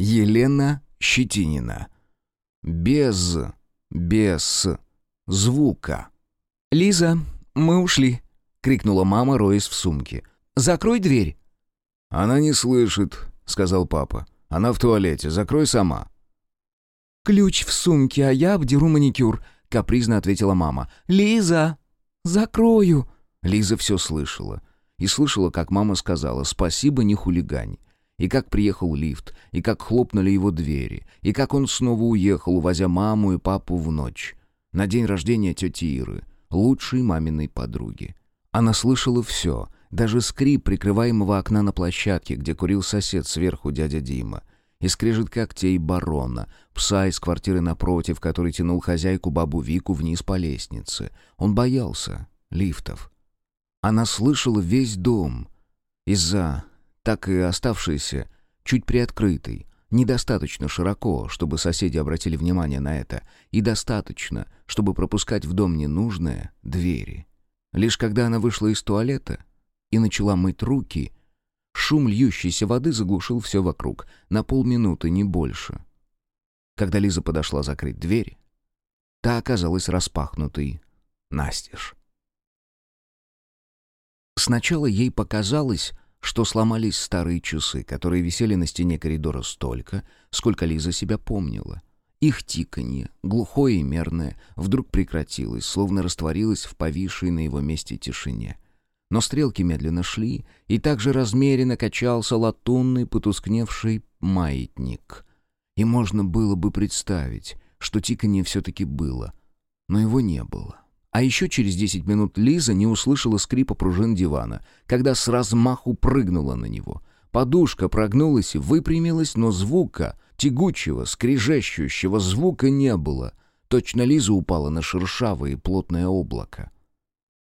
Елена Щетинина. Без... без... звука. «Лиза, мы ушли», — крикнула мама, роясь в сумке. «Закрой дверь». «Она не слышит», — сказал папа. «Она в туалете. Закрой сама». «Ключ в сумке, а я обдеру маникюр», — капризно ответила мама. «Лиза, закрою». Лиза все слышала. И слышала, как мама сказала «Спасибо, не хулигань» и как приехал лифт, и как хлопнули его двери, и как он снова уехал, увозя маму и папу в ночь. На день рождения тети Иры, лучшей маминой подруги. Она слышала все, даже скрип прикрываемого окна на площадке, где курил сосед сверху дядя Дима, и скрежет когтей барона, пса из квартиры напротив, который тянул хозяйку бабу Вику вниз по лестнице. Он боялся лифтов. Она слышала весь дом. Из-за так и оставшийся чуть приоткрытый, недостаточно широко, чтобы соседи обратили внимание на это, и достаточно, чтобы пропускать в дом ненужные двери. Лишь когда она вышла из туалета и начала мыть руки, шум льющейся воды заглушил все вокруг, на полминуты, не больше. Когда Лиза подошла закрыть дверь, та оказалась распахнутой настежь. Сначала ей показалось, что сломались старые часы, которые висели на стене коридора столько, сколько Лиза себя помнила. Их тиканье, глухое и мерное, вдруг прекратилось, словно растворилось в повисшей на его месте тишине. Но стрелки медленно шли, и также размеренно качался латунный потускневший маятник. И можно было бы представить, что тиканье все-таки было, но его не было. А еще через 10 минут Лиза не услышала скрипа пружин дивана, когда с размаху прыгнула на него. Подушка прогнулась и выпрямилась, но звука, тягучего, скрежещущего звука не было. Точно Лиза упала на шершавое и плотное облако.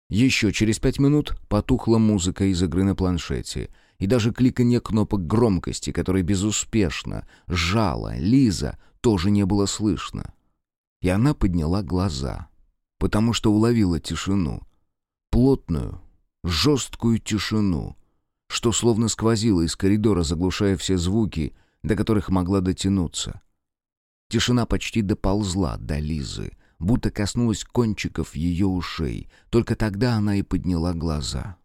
Еще через пять минут потухла музыка из игры на планшете, и даже кликанье кнопок громкости, которое безуспешно жала Лиза, тоже не было слышно. И она подняла глаза — потому что уловила тишину. Плотную, жесткую тишину, что словно сквозила из коридора, заглушая все звуки, до которых могла дотянуться. Тишина почти доползла до Лизы, будто коснулась кончиков ее ушей. Только тогда она и подняла глаза.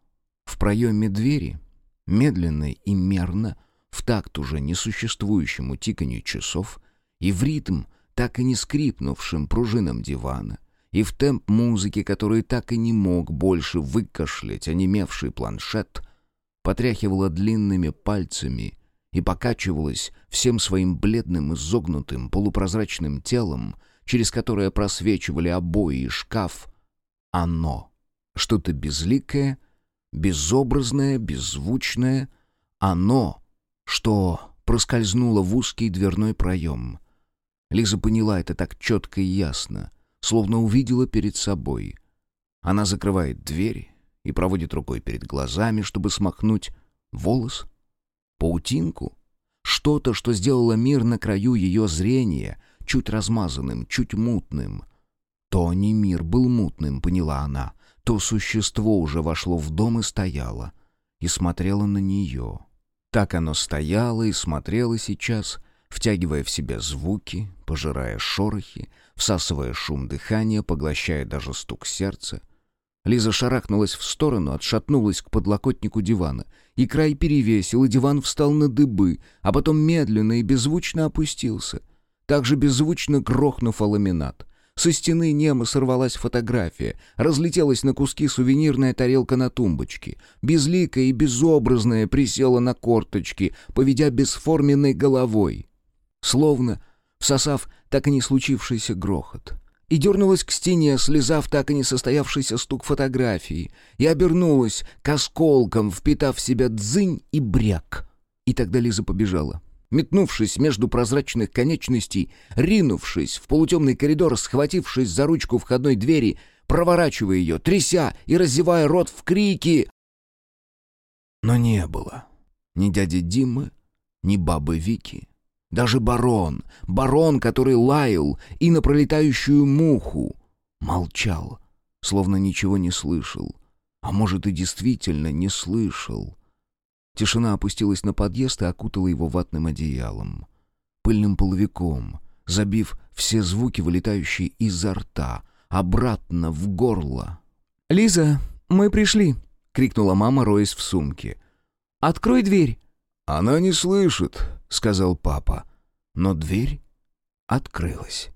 В проеме двери, медленно и мерно, в такт уже несуществующему тиканью часов и в ритм, так и не скрипнувшим пружинам дивана, и в темп музыки, который так и не мог больше выкашлять онемевший планшет, потряхивала длинными пальцами и покачивалась всем своим бледным изогнутым полупрозрачным телом, через которое просвечивали обои и шкаф, оно, что-то безликое, безобразное, беззвучное, оно, что проскользнуло в узкий дверной проем. Лиза поняла это так четко и ясно, словно увидела перед собой. Она закрывает дверь и проводит рукой перед глазами, чтобы смахнуть волос, паутинку, что-то, что сделало мир на краю ее зрения, чуть размазанным, чуть мутным. То не мир был мутным, поняла она, то существо уже вошло в дом и стояло, и смотрело на нее. Так оно стояло и смотрело сейчас, втягивая в себя звуки, пожирая шорохи, всасывая шум дыхания, поглощая даже стук сердца. Лиза шарахнулась в сторону, отшатнулась к подлокотнику дивана, и край перевесил, и диван встал на дыбы, а потом медленно и беззвучно опустился, также беззвучно грохнув о ламинат. Со стены немо сорвалась фотография, разлетелась на куски сувенирная тарелка на тумбочке. Безликая и безобразная присела на корточки, поведя бесформенной головой словно всосав так и не случившийся грохот. И дернулась к стене, слезав так и не состоявшийся стук фотографии, и обернулась к осколкам, впитав в себя дзынь и бряк. И тогда Лиза побежала. Метнувшись между прозрачных конечностей, ринувшись в полутемный коридор, схватившись за ручку входной двери, проворачивая ее, тряся и разевая рот в крики. Но не было ни дяди Димы, ни бабы Вики, даже барон, барон, который лаял и на пролетающую муху, молчал, словно ничего не слышал. А может, и действительно не слышал. Тишина опустилась на подъезд и окутала его ватным одеялом. пыльным половиком, забив все звуки, вылетающие изо рта, обратно в горло. «Лиза, мы пришли!» — крикнула мама, роясь в сумке. «Открой дверь!» «Она не слышит», — сказал папа. Но дверь открылась.